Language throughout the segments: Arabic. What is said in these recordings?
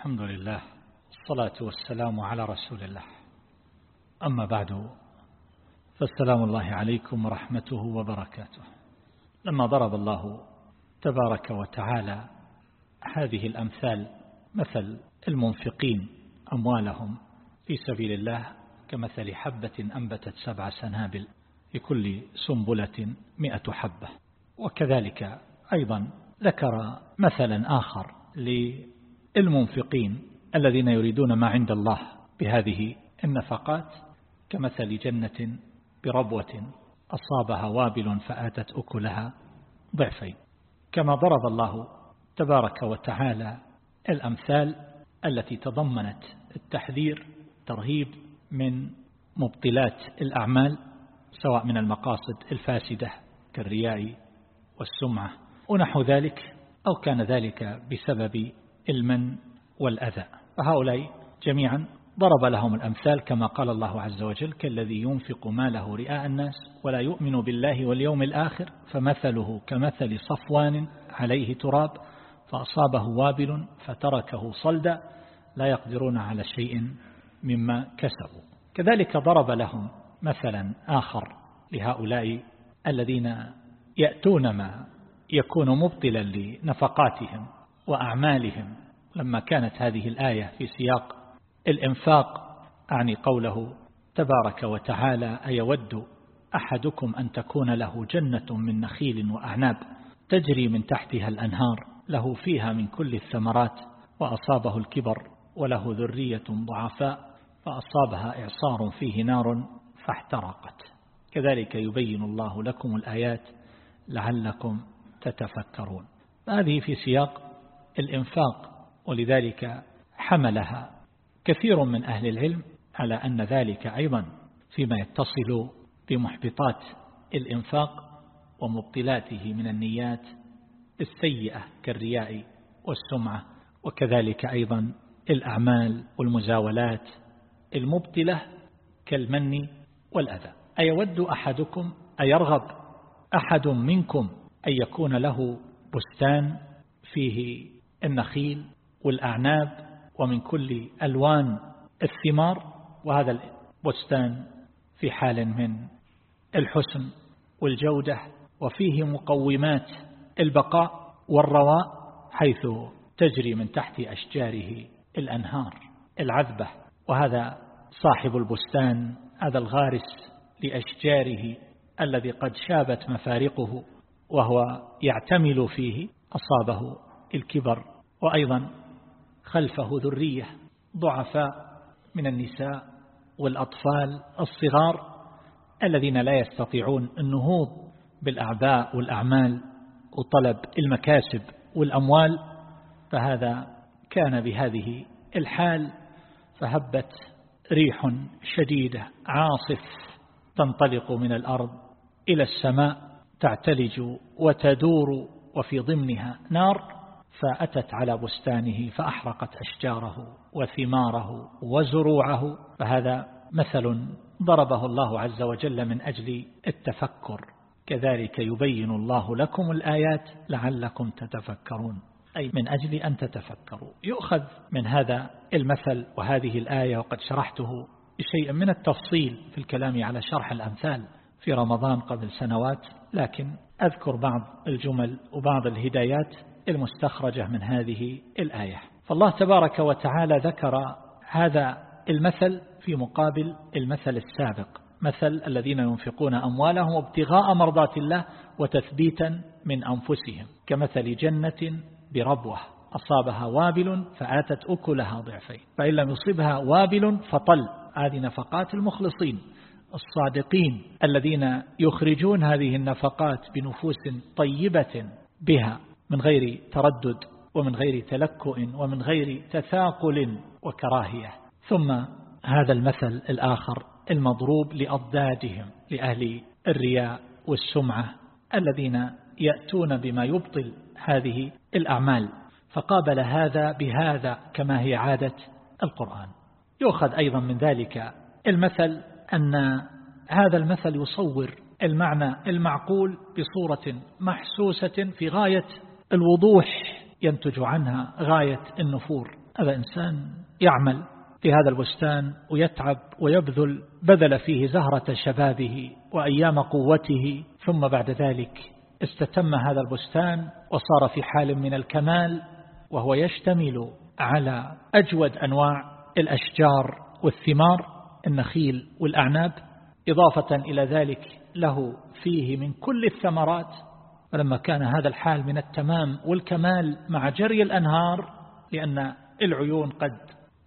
الحمد لله الصلاة والسلام على رسول الله. أما بعد فالسلام الله عليكم ورحمته وبركاته. لما ضرب الله تبارك وتعالى هذه الأمثال مثل المنفقين أموالهم في سبيل الله كمثل حبة أنبتت سبع سنابل في كل سنبلة مئة حبة. وكذلك أيضا ذكر مثلا آخر للمنفقين الذين يريدون ما عند الله بهذه النفقات كمثل جنة بربوة أصابها وابل فآتت أكلها ضعفين. كما ضرب الله تبارك وتعالى الأمثال التي تضمنت التحذير ترهيب من مبطلات الأعمال سواء من المقاصد الفاسدة كالرياء والسمعة. ونحو ذلك أو كان ذلك بسبب المن والأذى. فهؤلاء جميعا ضرب لهم الأمثال كما قال الله عز وجل كالذي ينفق ماله رئاء الناس ولا يؤمن بالله واليوم الآخر فمثله كمثل صفوان عليه تراب فأصابه وابل فتركه صلدا لا يقدرون على شيء مما كسبوا. كذلك ضرب لهم مثلا آخر لهؤلاء الذين يأتون ما يكون مبطلا لنفقاتهم. وأعمالهم. لما كانت هذه الآية في سياق الإنفاق أعني قوله تبارك وتعالى أيود أحدكم أن تكون له جنة من نخيل وأعناب تجري من تحتها الأنهار له فيها من كل الثمرات وأصابه الكبر وله ذرية ضعفاء فأصابها إعصار فيه نار فاحترقت. كذلك يبين الله لكم الآيات لعلكم تتفكرون. هذه في سياق الإنفاق ولذلك حملها كثير من أهل العلم على أن ذلك أيضا فيما يتصل بمحبطات الإنفاق ومبطلاته من النيات السيئة كالرياء والسمعة وكذلك أيضا الأعمال والمزاولات المبطلة كالمن والأذى. أيود أحدكم أيرغب أحد منكم أن يكون له بستان فيه النخيل والأعناب ومن كل ألوان الثمار وهذا البستان في حال من الحسن والجودة وفيه مقومات البقاء والرواء حيث تجري من تحت أشجاره الأنهار العذبة وهذا صاحب البستان هذا الغارس لأشجاره الذي قد شابت مفارقه وهو يعتمل فيه أصابه الكبر وأيضا خلفه ذرية ضعفاء من النساء والأطفال الصغار الذين لا يستطيعون النهوض بالأعباء والأعمال وطلب المكاسب والأموال فهذا كان بهذه الحال فهبت ريح شديدة عاصف تنطلق من الأرض إلى السماء تعتلج وتدور وفي ضمنها نار. فأتت على بستانه فأحرقت أشجاره وثماره وزروعه فهذا مثل ضربه الله عز وجل من أجل التفكر. كذلك يبين الله لكم الآيات لعلكم تتفكرون أي من أجل أن تتفكروا. يؤخذ من هذا المثل وهذه الآية وقد شرحته شيئا من التفصيل في الكلام على شرح الأمثال في رمضان قبل سنوات لكن أذكر بعض الجمل وبعض الهدايات المستخرجة من هذه الآية. فالله تبارك وتعالى ذكر هذا المثل في مقابل المثل السابق. مثل الذين ينفقون أموالهم ابتغاء مرضات الله وتثبيتا من أنفسهم. كمثل جنة بربوة. أصابها وابل فآتت أكلها ضعفين. فإن لم يصبها وابل فطل. هذه نفقات المخلصين الصادقين الذين يخرجون هذه النفقات بنفوس طيبة بها. من غير تردد ومن غير تلكؤ ومن غير تثاقل وكراهية. ثم هذا المثل الآخر المضروب لأضدادهم لأهل الرياء والسمعة الذين يأتون بما يبطل هذه الأعمال. فقابل هذا بهذا كما هي عادة القرآن. يؤخذ أيضا من ذلك المثل أن هذا المثل يصور المعنى المعقول بصورة محسوسة في غاية الوضوح ينتج عنها غاية النفور. هذا إنسان يعمل في هذا البستان ويتعب ويبذل بذل فيه زهرة شبابه وأيام قوته ثم بعد ذلك استتم هذا البستان وصار في حال من الكمال وهو يشتمل على أجود أنواع الأشجار والثمار النخيل والأعناب إضافة إلى ذلك له فيه من كل الثمرات ولما كان هذا الحال من التمام والكمال مع جري الأنهار لأن العيون قد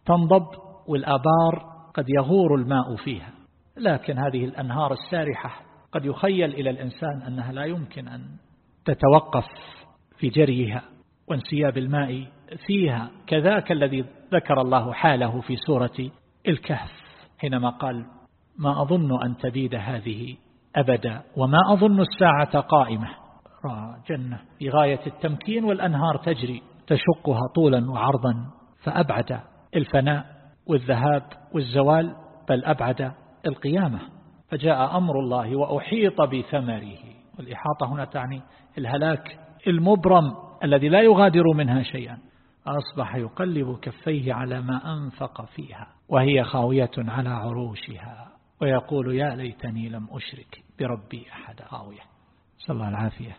تنضب والآبار قد يغور الماء فيها. لكن هذه الأنهار السارحة قد يخيل إلى الإنسان أنها لا يمكن أن تتوقف في جريها وانسياب الماء فيها كذاك الذي ذكر الله حاله في سورة الكهف حينما قال ما أظن أن تبيد هذه أبدا وما أظن الساعة قائمة. جنة في غاية التمكين والأنهار تجري تشقها طولا وعرضا فأبعد الفناء والذهاب والزوال بل أبعد القيامة. فجاء أمر الله وأحيط بثمره. والإحاطة هنا تعني الهلاك المبرم الذي لا يغادر منها شيئا. أصبح يقلب كفيه على ما أنفق فيها وهي خاوية على عروشها. ويقول يا ليتني لم أشرك بربي أحد خاوية صلى الله العافية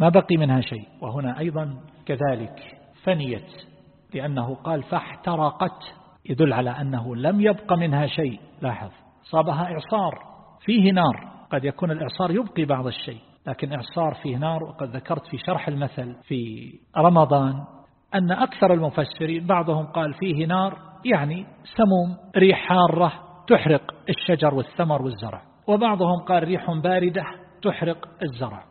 ما بقي منها شيء. وهنا أيضا كذلك فنيت لأنه قال فاحترقت. يدل على أنه لم يبق منها شيء. لاحظ صابها إعصار. فيه نار. قد يكون الإعصار يبقي بعض الشيء. لكن إعصار فيه نار وقد ذكرت في شرح المثل في رمضان أن أكثر المفسرين بعضهم قال فيه نار يعني سموم ريح حارة تحرق الشجر والثمر والزرع. وبعضهم قال ريح باردة تحرق الزرع.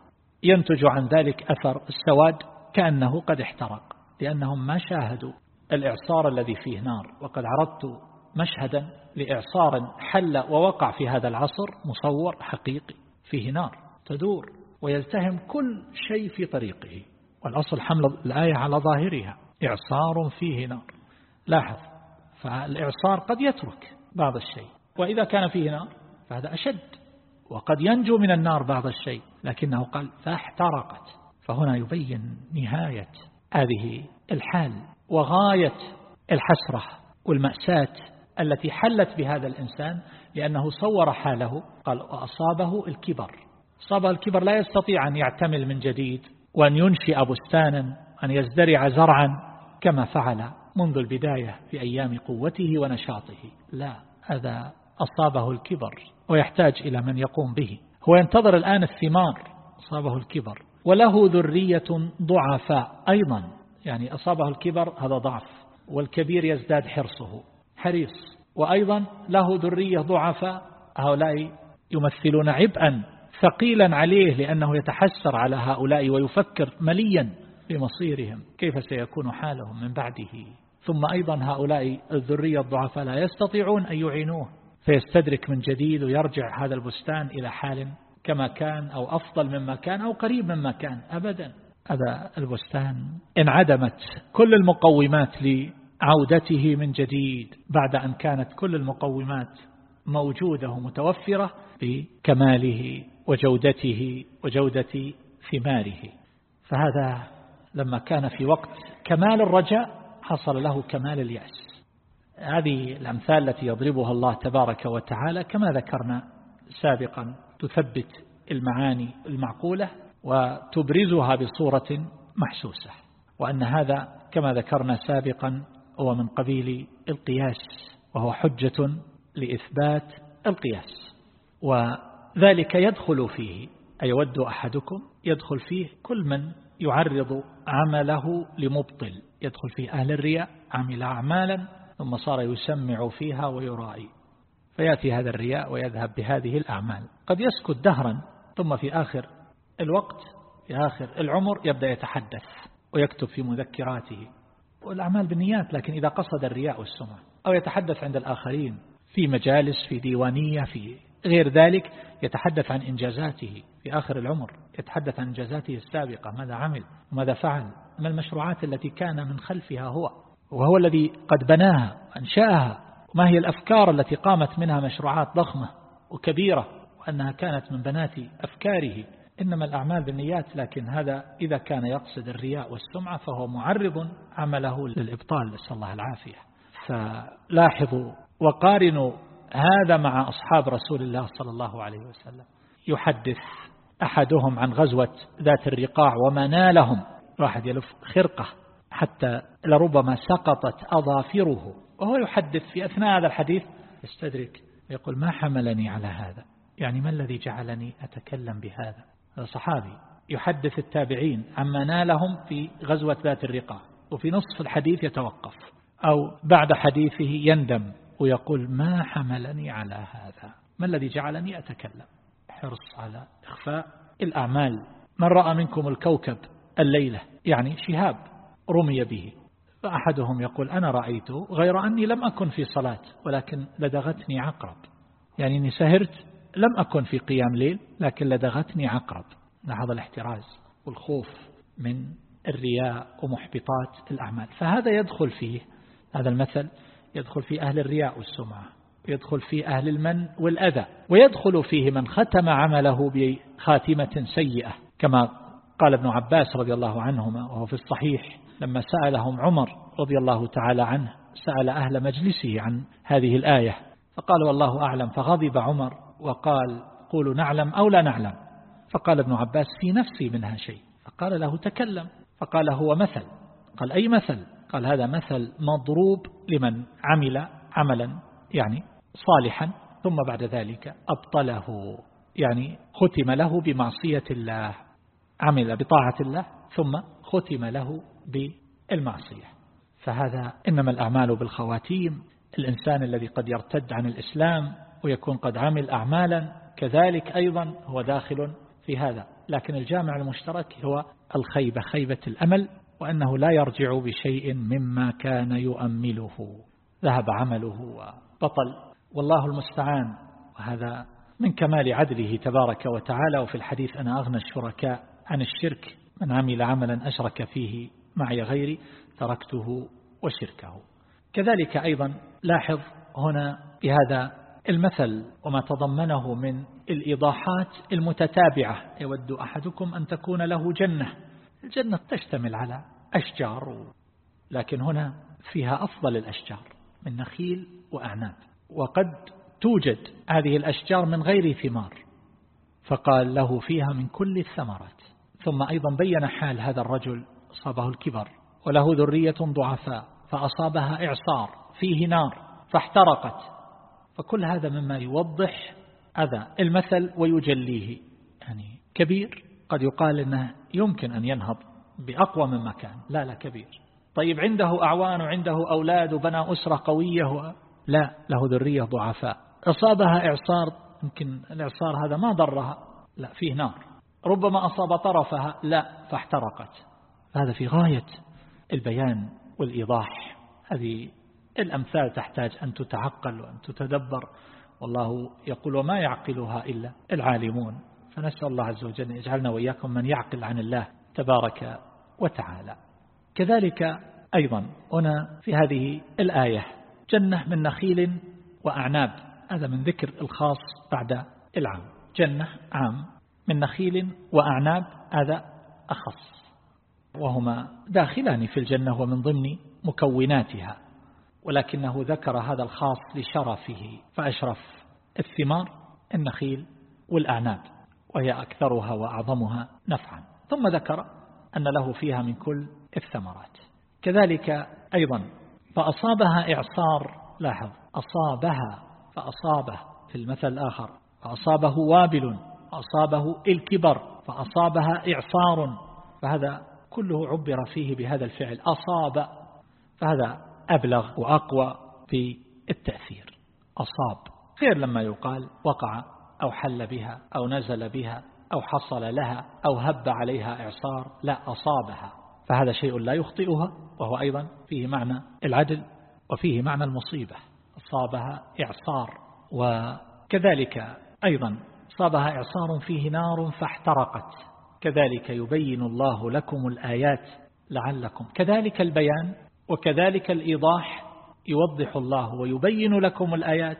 ينتج عن ذلك أثر السواد كأنه قد احترق لأنهم ما شاهدوا الإعصار الذي فيه نار. وقد عرضت مشهدا لإعصار حل ووقع في هذا العصر مصور حقيقي فيه نار تدور ويلتهم كل شيء في طريقه. والأصل حمل الآية على ظاهرها إعصار فيه نار. لاحظ فالإعصار قد يترك بعض الشيء وإذا كان فيه نار فهذا أشد. وقد ينجو من النار بعض الشيء لكنه قال فاحترقت. فهنا يبين نهاية هذه الحال وغاية الحسرة والمأساة التي حلت بهذا الإنسان لأنه صور حاله قال وأصابه الكبر. أصابه الكبر لا يستطيع أن يعتمل من جديد وأن ينشئ بستانا أن يزدرع زرعا كما فعل منذ البداية في أيام قوته ونشاطه. لا هذا أصابه الكبر ويحتاج إلى من يقوم به. هو ينتظر الآن الثمار أصابه الكبر. وله ذرية ضعفاء أيضا. يعني أصابه الكبر هذا ضعف. والكبير يزداد حرصه حريص. وأيضا له ذرية ضعفاء هؤلاء يمثلون عبئا ثقيلا عليه لأنه يتحسر على هؤلاء ويفكر مليا بمصيرهم. كيف سيكون حالهم من بعده؟ ثم أيضا هؤلاء الذرية الضعفاء لا يستطيعون أن يعينوه. فيستدرك من جديد ويرجع هذا البستان إلى حال كما كان أو أفضل مما كان أو قريب مما كان أبدا. هذا البستان انعدمت كل المقومات لعودته من جديد بعد أن كانت كل المقومات موجودة ومتوفرة بكماله وجودته وجودة ثماره. فهذا لما كان في وقت كمال الرجاء حصل له كمال اليأس. هذه الأمثال التي يضربها الله تبارك وتعالى كما ذكرنا سابقا تثبت المعاني المعقولة وتبرزها بصورة محسوسة. وأن هذا كما ذكرنا سابقا هو من قبيل القياس وهو حجة لإثبات القياس. وذلك يدخل فيه أيود أحدكم يدخل فيه كل من يعرض عمله لمبطل. يدخل فيه أهل الرياء عمل أعمالا ثم صار يسمع فيها ويرائي فيأتي هذا الرياء ويذهب بهذه الأعمال. قد يسكت دهرا ثم في آخر الوقت في آخر العمر يبدأ يتحدث ويكتب في مذكراته. والأعمال بالنيات لكن إذا قصد الرياء والسمع أو يتحدث عند الآخرين في مجالس في ديوانية في غير ذلك يتحدث عن إنجازاته. في آخر العمر يتحدث عن إنجازاته السابقة ماذا عمل؟ وماذا فعل؟ ما المشروعات التي كان من خلفها هو؟ وهو الذي قد بناها وأنشأها وما هي الأفكار التي قامت منها مشروعات ضخمة وكبيرة وأنها كانت من بنات أفكاره؟ إنما الأعمال بالنيات لكن هذا إذا كان يقصد الرياء والسمعة فهو معرض عمله للإبطال. نسأل الله العافية. فلاحظوا وقارنوا هذا مع أصحاب رسول الله صلى الله عليه وسلم. يحدث أحدهم عن غزوة ذات الرقاع وما نالهم. واحد يلف خرقة. حتى لربما سقطت أظافره. وهو يحدث في أثناء هذا الحديث. يستدرك. يقول ما حملني على هذا؟ يعني ما الذي جعلني أتكلم بهذا؟ هذا صحابي. يحدث التابعين. عما نالهم في غزوة ذات الرقاع. وفي نصف الحديث يتوقف. أو بعد حديثه يندم. ويقول ما حملني على هذا؟ ما الذي جعلني أتكلم؟ حرص على إخفاء الأعمال. من رأى منكم الكوكب الليلة؟ يعني شهاب. رمي به. فأحدهم يقول أنا رأيته غير أني لم أكن في صلاة ولكن لدغتني عقرب. يعني أني سهرت لم أكن في قيام ليل لكن لدغتني عقرب. لاحظ الاحتراز والخوف من الرياء ومحبطات الأعمال. فهذا يدخل فيه هذا المثل يدخل في أهل الرياء والسمعة يدخل في أهل المن والأذى ويدخل فيه من ختم عمله بخاتمة سيئة كما قال ابن عباس رضي الله عنهما وهو في الصحيح. لما سألهم عمر رضي الله تعالى عنه سأل أهل مجلسه عن هذه الآية فقالوا الله أعلم. فغضب عمر وقال قولوا نعلم أو لا نعلم. فقال ابن عباس في نفسي منها شيء. فقال له تكلم. فقال هو مثل. قال أي مثل؟ قال هذا مثل مضروب لمن عمل عملا يعني صالحا ثم بعد ذلك أبطله يعني ختم له بمعصية الله عمل بطاعة الله ثم ختم له بالمعصية. فهذا إنما الأعمال بالخواتيم الإنسان الذي قد يرتد عن الإسلام ويكون قد عمل أعمالا كذلك أيضا هو داخل في هذا. لكن الجامع المشترك هو الخيبة خيبة الأمل وأنه لا يرجع بشيء مما كان يؤمله. ذهب عمله وبطل. والله المستعان. وهذا من كمال عدله تبارك وتعالى. وفي الحديث أنا أغنى الشركاء عن الشرك من عمل عملا أشرك فيه معي غيري تركته وشركه. كذلك أيضا لاحظ هنا بهذا المثل وما تضمنه من الإيضاحات المتتابعة يود أحدكم أن تكون له جنة. الجنة تشتمل على أشجار لكن هنا فيها أفضل الأشجار من نخيل وأعناب. وقد توجد هذه الأشجار من غير ثمار فقال له فيها من كل الثمرات. ثم أيضا بين حال هذا الرجل أصابه الكبر وله ذرية ضعفاء فأصابها إعصار فيه نار فاحترقت. فكل هذا مما يوضح هذا المثل ويجليه. يعني كبير قد يقال أنه يمكن أن ينهض بأقوى من مكان لا لا كبير. طيب عنده أعوان وعنده أولاد وبنى أسرة قوية لا له ذرية ضعفاء. أصابها إعصار يمكن الإعصار هذا ما ضرها. لا فيه نار. ربما أصاب طرفها لا فاحترقت. هذا في غاية البيان والإيضاح. هذه الأمثال تحتاج أن تتعقل وأن تتدبر. والله يقول وما يعقلها إلا العالمون. فنسأل الله عز وجل يجعلنا وإياكم من يعقل عن الله تبارك وتعالى. كذلك أيضا هنا في هذه الآية جنة من نخيل وأعناب. هذا من ذكر الخاص بعد العام. جنة عام من نخيل وأعناب هذا أخص. وهما داخلان في الجنة ومن ضمن مكوناتها ولكنه ذكر هذا الخاص لشرفه فأشرف الثمار النخيل والأعناب وهي أكثرها وأعظمها نفعا. ثم ذكر أن له فيها من كل الثمرات. كذلك أيضا فأصابها إعصار لاحظ أصابها فأصابه في المثل الآخر فأصابه وابل فأصابه الكبر فأصابها إعصار فهذا كله عبر فيه بهذا الفعل. أصاب فهذا أبلغ وأقوى في التأثير. أصاب. غير لما يقال وقع أو حل بها أو نزل بها أو حصل لها أو هب عليها إعصار لا أصابها. فهذا شيء لا يخطئها وهو أيضا فيه معنى العدل وفيه معنى المصيبة. أصابها إعصار وكذلك أيضا أصابها إعصار فيه نار فاحترقت. كذلك يبين الله لكم الآيات لعلكم. كذلك البيان وكذلك الإيضاح يوضح الله ويبين لكم الآيات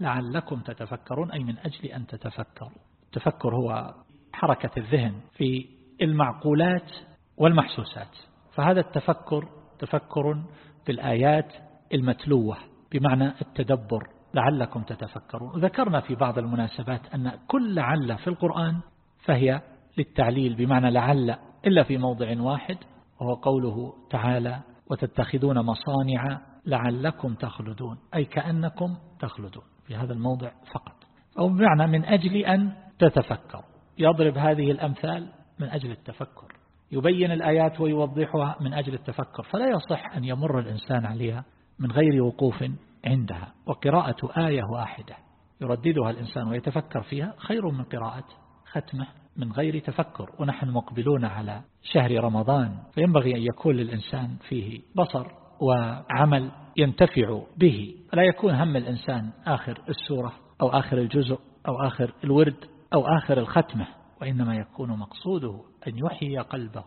لعلكم تتفكرون أي من أجل أن تتفكروا. التفكر هو حركة الذهن في المعقولات والمحسوسات. فهذا التفكر تفكر في الآيات المتلوة بمعنى التدبر لعلكم تتفكرون. ذكرنا في بعض المناسبات أن كل لعل في القرآن فهي للتعليل بمعنى لعل إلا في موضع واحد وهو قوله تعالى وتتخذون مصانع لعلكم تخلدون. أي كأنكم تخلدون في هذا الموضع فقط. أو بمعنى من أجل أن تتفكر يضرب هذه الأمثال من أجل التفكر. يبين الآيات ويوضحها من أجل التفكر. فلا يصح أن يمر الإنسان عليها من غير وقوف عندها. وقراءة آية واحدة يرددها الإنسان ويتفكر فيها خير من قراءة ختمة من غير تفكر ونحن مقبلون على شهر رمضان فينبغي أن يكون للإنسان فيه بصر وعمل ينتفع به. لا يكون هم الإنسان آخر السورة أو آخر الجزء أو آخر الورد أو آخر الختمة وإنما يكون مقصوده أن يحيي قلبه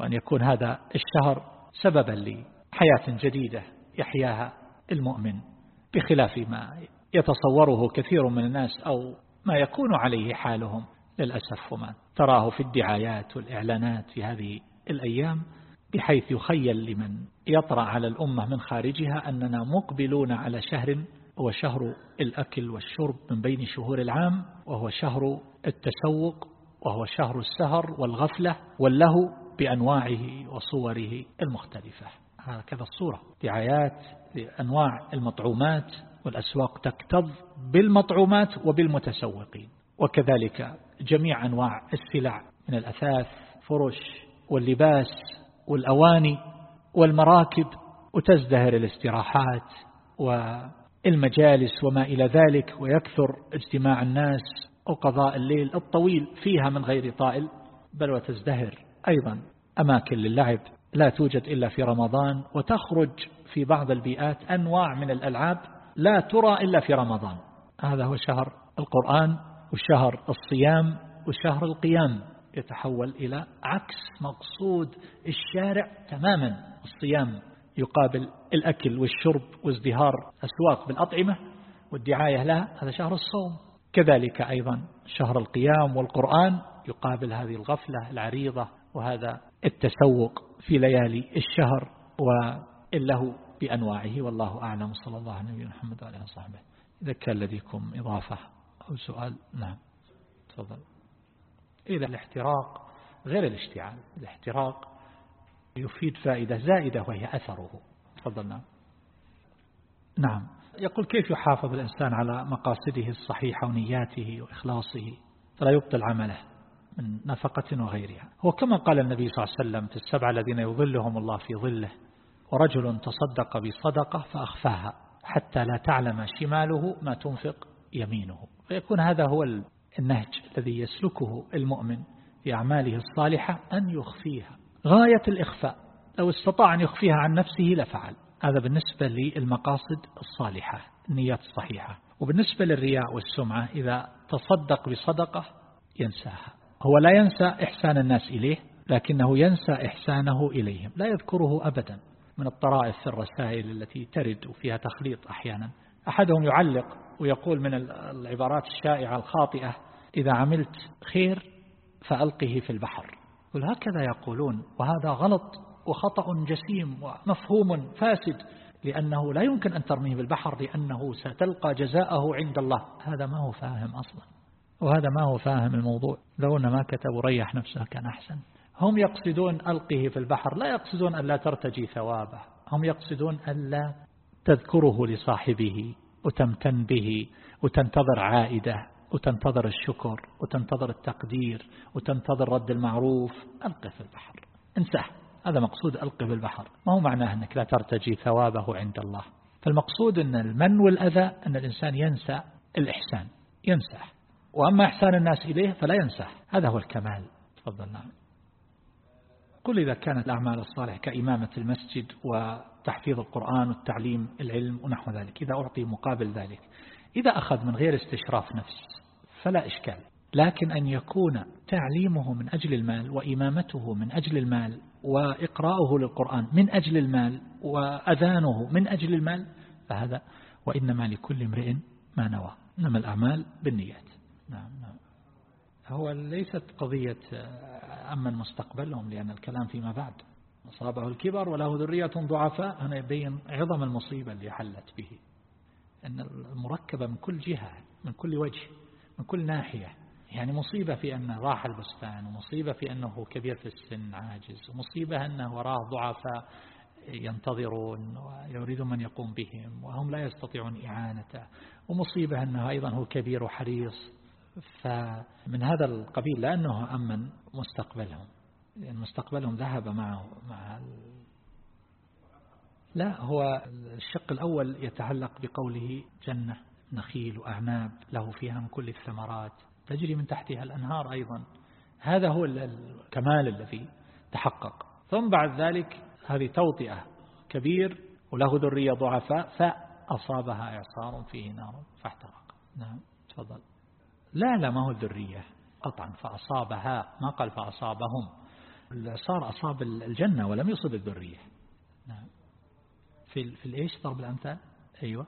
وأن يكون هذا الشهر سببا لحياة جديدة يحياها المؤمن بخلاف ما يتصوره كثير من الناس أو ما يكون عليه حالهم. للأسف وما تراه في الدعايات والإعلانات في هذه الأيام بحيث يخيل لمن يطرأ على الأمة من خارجها أننا مقبلون على شهر هو شهر الأكل والشرب من بين شهور العام وهو شهر التسوق وهو شهر السهر والغفلة واللهو بأنواعه وصوره المختلفة. هكذا الصورة. دعايات لأنواع المطعومات والأسواق تكتظ بالمطعومات وبالمتسوقين. وكذلك جميع أنواع السلع من الأثاث فرش واللباس والأواني والمراكب وتزدهر الاستراحات والمجالس وما إلى ذلك ويكثر اجتماع الناس وقضاء الليل الطويل فيها من غير طائل بل وتزدهر أيضا أماكن للعب. لا توجد إلا في رمضان وتخرج في بعض البيئات أنواع من الألعاب لا ترى إلا في رمضان. هذا هو شهر القرآن. وشهر الصيام وشهر القيام يتحول إلى عكس مقصود الشارع تماما. الصيام يقابل الأكل والشرب وازدهار أسواق بالأطعمة والدعاية لها هذا شهر الصوم. كذلك أيضا شهر القيام والقرآن يقابل هذه الغفلة العريضة وهذا التسوق في ليالي الشهر وإله بأنواعه. والله أعلم. صلى الله عليه وسلم محمد وعلى وصحبه. إذا كان لديكم إضافة. أو سؤال؟ نعم. تفضل. إذا الاحتراق غير الاشتعال. الاحتراق يفيد فائدة زائدة وهي أثره. تفضل نعم. نعم. يقول كيف يحافظ الإنسان على مقاصده الصحيحة ونياته وإخلاصه؟ فلا يبطل عمله من نفقة وغيرها. هو كما قال النبي صلى الله عليه وسلم في السبع الذين يظلهم الله في ظله ورجل تصدق بصدقة فأخفاها حتى لا تعلم شماله ما تنفق يمينه. فيكون هذا هو النهج الذي يسلكه المؤمن في أعماله الصالحة أن يخفيها. غاية الإخفاء لو استطاع أن يخفيها عن نفسه لفعل. هذا بالنسبة للمقاصد الصالحة النيات الصحيحة. وبالنسبة للرياء والسمعة إذا تصدق بصدقة ينساها. هو لا ينسى إحسان الناس إليه لكنه ينسى إحسانه إليهم. لا يذكره أبدا. من الطرائف في الرسائل التي ترد وفيها تخليط أحيانا. أحدهم يعلق ويقول من العبارات الشائعة الخاطئة إذا عملت خير فألقه في البحر. يقول هكذا يقولون وهذا غلط وخطأ جسيم ومفهوم فاسد لأنه لا يمكن أن ترميه بالبحر لأنه ستلقى جزاءه عند الله. هذا ما هو فاهم أصلا وهذا ما هو فاهم الموضوع. لو أن ما كتب ريح نفسه كان أحسن. هم يقصدون ألقه في البحر لا يقصدون أن لا ترتجي ثوابه. هم يقصدون أن لا تذكره لصاحبه. وتمتن به وتنتظر عائدة وتنتظر الشكر وتنتظر التقدير وتنتظر رد المعروف. ألقه في البحر. انساه. هذا مقصود ألقه بالبحر ما هو معناه أنك لا ترتجي ثوابه عند الله. فالمقصود أن المن والأذى أن الإنسان ينسى الإحسان. ينساه. وأما إحسان الناس إليه فلا ينساه. هذا هو الكمال. تفضل نعم. قل إذا كانت الأعمال الصالحة كإمامة المسجد وتحفيظ القرآن والتعليم العلم ونحو ذلك إذا أعطي مقابل ذلك. إذا أخذ من غير استشراف نفس فلا إشكال. لكن أن يكون تعليمه من أجل المال وإمامته من أجل المال وإقراؤه للقرآن من أجل المال وأذانه من أجل المال فهذا وإنما لكل امرئ ما نوى. إنما الأعمال بالنيات. نعم. هو ليست قضية أمن مستقبلهم لأن الكلام فيما بعد. أصابه الكبر وله ذرية ضعفاء. هنا يبين عظم المصيبة اللي حلت به. أن المركبة من كل جهة من كل وجه من كل ناحية. يعني مصيبة في أنه راح البستان ومصيبة في أنه كبير في السن عاجز ومصيبة أنه وراه ضعفاء ينتظرون ويريدون من يقوم بهم وهم لا يستطيعون إعانته. ومصيبة أنه أيضا هو كبير وحريص. فمن هذا القبيل لأنه أمن مستقبلهم لأن مستقبلهم ذهب معه مع لا هو الشق الأول يتعلق بقوله جنة نخيل وأعناب له فيها من كل الثمرات تجري من تحتها الأنهار أيضا. هذا هو الكمال الذي تحقق. ثم بعد ذلك هذه توطئة كبير وله ذرية ضعفاء فأصابها إعصار فيه نار فاحترق. نعم تفضل. لا لا ما هو الذرية. قطعا فأصابها ما قال فأصابهم. الإعصار أصاب الجنة ولم يصب الذرية. نعم. في في الإيش؟ ضرب الأمثال. أيوة.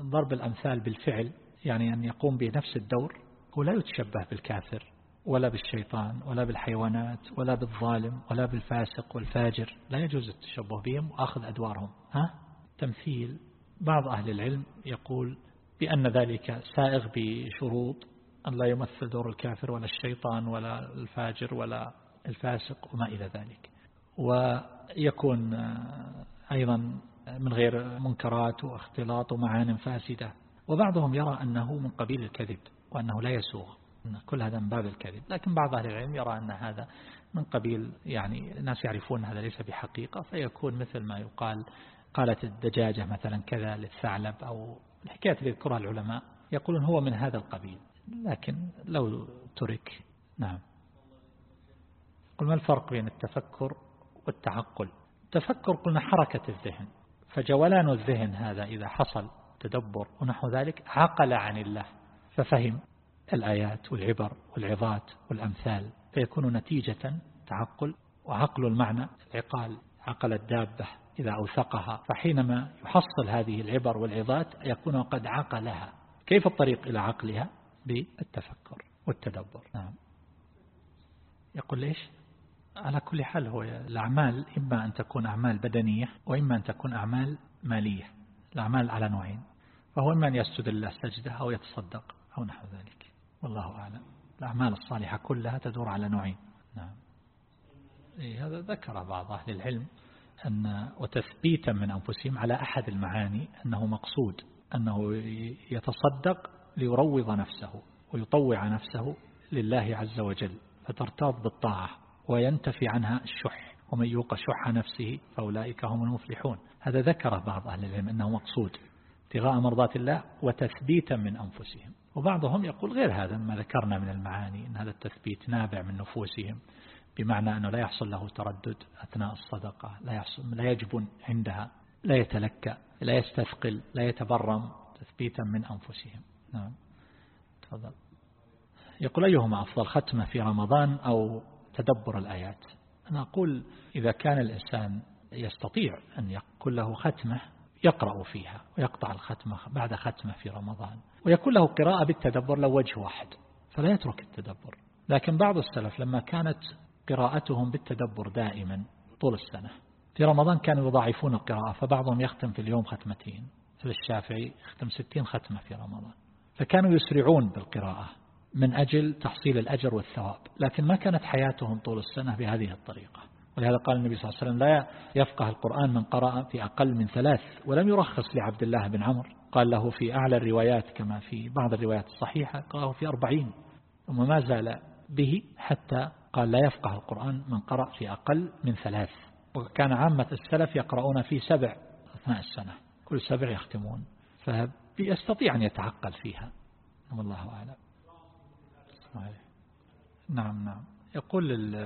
ضرب الأمثال بالفعل يعني أن يقوم بنفس الدور هو لا يتشبه بالكافر ولا بالشيطان ولا بالحيوانات ولا بالظالم ولا بالفاسق والفاجر. لا يجوز التشبه بهم وأخذ أدوارهم. ها؟ تمثيل. بعض أهل العلم يقول بأن ذلك سائغ بشروط أن لا يمثل دور الكافر ولا الشيطان ولا الفاجر ولا الفاسق وما إلى ذلك. ويكون أيضا من غير منكرات واختلاط ومعان فاسدة. وبعضهم يرى أنه من قبيل الكذب وأنه لا يسوغ كل هذا من باب الكذب. لكن بعض أهل العلم يرى أن هذا من قبيل يعني الناس يعرفون هذا ليس بحقيقة فيكون مثل ما يقال قالت الدجاجة مثلا كذا للثعلب أو الحكايات اللي يذكرها العلماء يقولون هو من هذا القبيل. لكن لو ترك نعم. قل ما الفرق بين التفكر والتعقل؟ التفكر قلنا حركة الذهن فجولان الذهن هذا إذا حصل تدبر ونحو ذلك عقل عن الله ففهم الآيات والعبر والعظات والأمثال فيكون نتيجة تعقل وعقل المعنى العقال عقل الدابة إذا أوثقها فحينما يحصل هذه العبر والعظات يكون قد عقلها. كيف الطريق إلى عقلها؟ بالتفكر والتدبر. نعم. يقول ليش على كل حال هو الأعمال إما أن تكون أعمال بدنية وإما أن تكون أعمال مالية الأعمال على نوعين فهو إما أن يسجد لله سجدة أو يتصدق أو نحو ذلك. والله أعلم. الأعمال الصالحة كلها تدور على نوعين. نعم. إيه هذا ذكر بعض أهل العلم أن وتثبيتا من أنفسهم على أحد المعاني أنه مقصود أنه يتصدق ليروض نفسه ويطوع نفسه لله عز وجل فترتاض بالطاعة وينتفي عنها الشح ومن يوق شح نفسه فأولئك هم المفلحون. هذا ذكر بعض أهل العلم أنه مقصود ابتغاء مرضات الله وتثبيتا من أنفسهم وبعضهم يقول غير هذا ما ذكرنا من المعاني أن هذا التثبيت نابع من نفوسهم بمعنى أنه لا يحصل له تردد أثناء الصدقة لا, يحصل لا يجبن عندها لا يتلكأ لا يستثقل لا يتبرم تثبيتا من أنفسهم. نعم. تفضل. يقول أيهما أفضل ختمة في رمضان أو تدبر الآيات؟ أنا أقول إذا كان الإنسان يستطيع أن يكون له ختمة يقرأ فيها ويقطع الختمة بعد ختمة في رمضان ويكون له قراءة بالتدبر لو وجه واحد فلا يترك التدبر. لكن بعض السلف لما كانت قراءتهم بالتدبر دائما طول السنة في رمضان كانوا يضاعفون القراءة فبعضهم يختم في اليوم ختمتين مثل الشافعي يختم ستين ختمة في رمضان. فكانوا يسرعون بالقراءة من أجل تحصيل الأجر والثواب لكن ما كانت حياتهم طول السنة بهذه الطريقة. ولهذا قال النبي صلى الله عليه وسلم لا يفقه القرآن من قرأ في أقل من ثلاث ولم يرخص لعبد الله بن عمر قال له في أعلى الروايات كما في بعض الروايات الصحيحة قاله في أربعين. ثم ما زال به حتى قال لا يفقه القرآن من قرأ في أقل من ثلاث. وكان عامة السلف يقرؤون في سبع أثناء السنة كل سبع يختمون. فيستطيع أن يتعقل فيها. والله أعلم. نعم نعم. يقول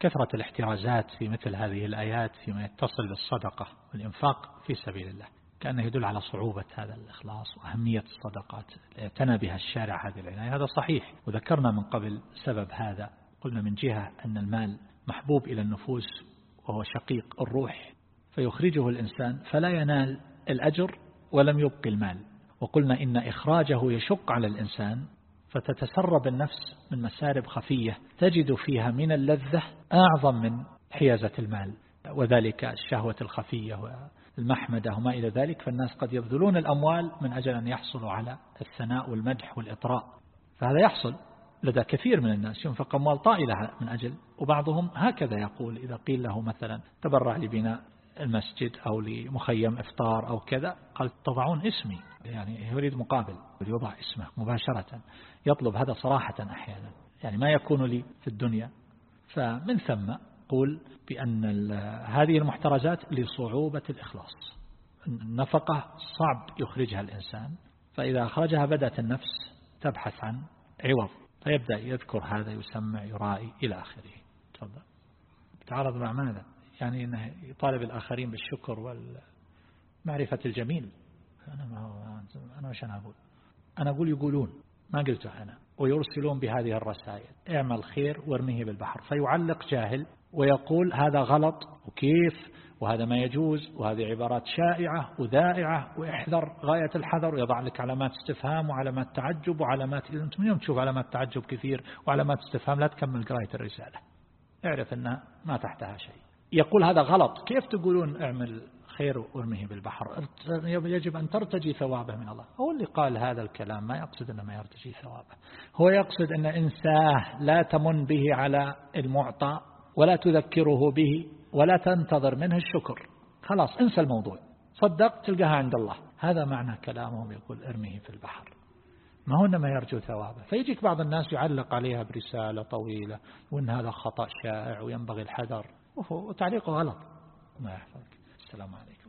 كثرة الاحترازات في مثل هذه الآيات فيما يتصل بالصدقة والإنفاق في سبيل الله كأنه يدل على صعوبة هذا الإخلاص وأهمية الصدقات. اعتنى بها الشارع هذه العناية. هذا صحيح. وذكرنا من قبل سبب هذا. قلنا من جهة أن المال محبوب إلى النفوس وهو شقيق الروح فيخرجه الإنسان فلا ينال الأجر ولم يبقي المال. وقلنا إن إخراجه يشق على الإنسان فتتسرب النفس من مسارب خفية تجد فيها من اللذة أعظم من حيازة المال. وذلك الشهوة الخفية والمحمدة وما إلى ذلك فالناس قد يبذلون الأموال من أجل أن يحصلوا على الثناء والمدح والإطراء. فهذا يحصل لدى كثير من الناس. ينفق أموال طائلة من أجل وبعضهم هكذا يقول إذا قيل له مثلا تبرع لبناء المسجد أو لمخيم إفطار أو كذا قال تضعون اسمي. يعني يريد مقابل يوضع اسمه مباشرة يطلب هذا صراحة أحيانا. يعني ما يكون لي في الدنيا. فمن ثم قول بأن هذه المحترزات لصعوبة الإخلاص. النفقة صعب يخرجها الإنسان. فإذا أخرجها بدأت النفس تبحث عن عوض فيبدأ يذكر هذا يسمع يرائي إلى آخره. تفضل. تعرض مع ماذا يعني أنه يطالب الآخرين بالشكر والمعرفة الجميل. أنا ما هو أنا وش أنا أقول؟ أنا أقول يقولون ما قلته أنا ويرسلون بهذه الرسائل. اعمل خير وارميه بالبحر. فيعلق جاهل ويقول هذا غلط وكيف وهذا ما يجوز وهذه عبارات شائعة وذائعة واحذر غاية الحذر. ويضع لك علامات استفهام وعلامات تعجب وعلامات أنت من يوم تشوف علامات تعجب كثير وعلامات استفهام لا تكمل قراية الرسالة. اعرف أنها ما تحتها شيء. يقول هذا غلط. كيف تقولون اعمل خير وارميه بالبحر؟ يجب أن ترتجي ثوابه من الله. هو اللي قال هذا الكلام ما يقصد أنه ما يرتجي ثوابه. هو يقصد أن إنساه لا تمن به على المعطى ولا تذكره به ولا تنتظر منه الشكر. خلاص انسى الموضوع. صدق تلقاها عند الله. هذا معنى كلامهم يقول ارميه في البحر. ما هو إنما يرجو ثوابه. فيجيك بعض الناس يعلق عليها برسالة طويلة وإن هذا خطأ شائع وينبغي الحذر. وتعليقه غلط. ما يحفظك. السلام عليكم.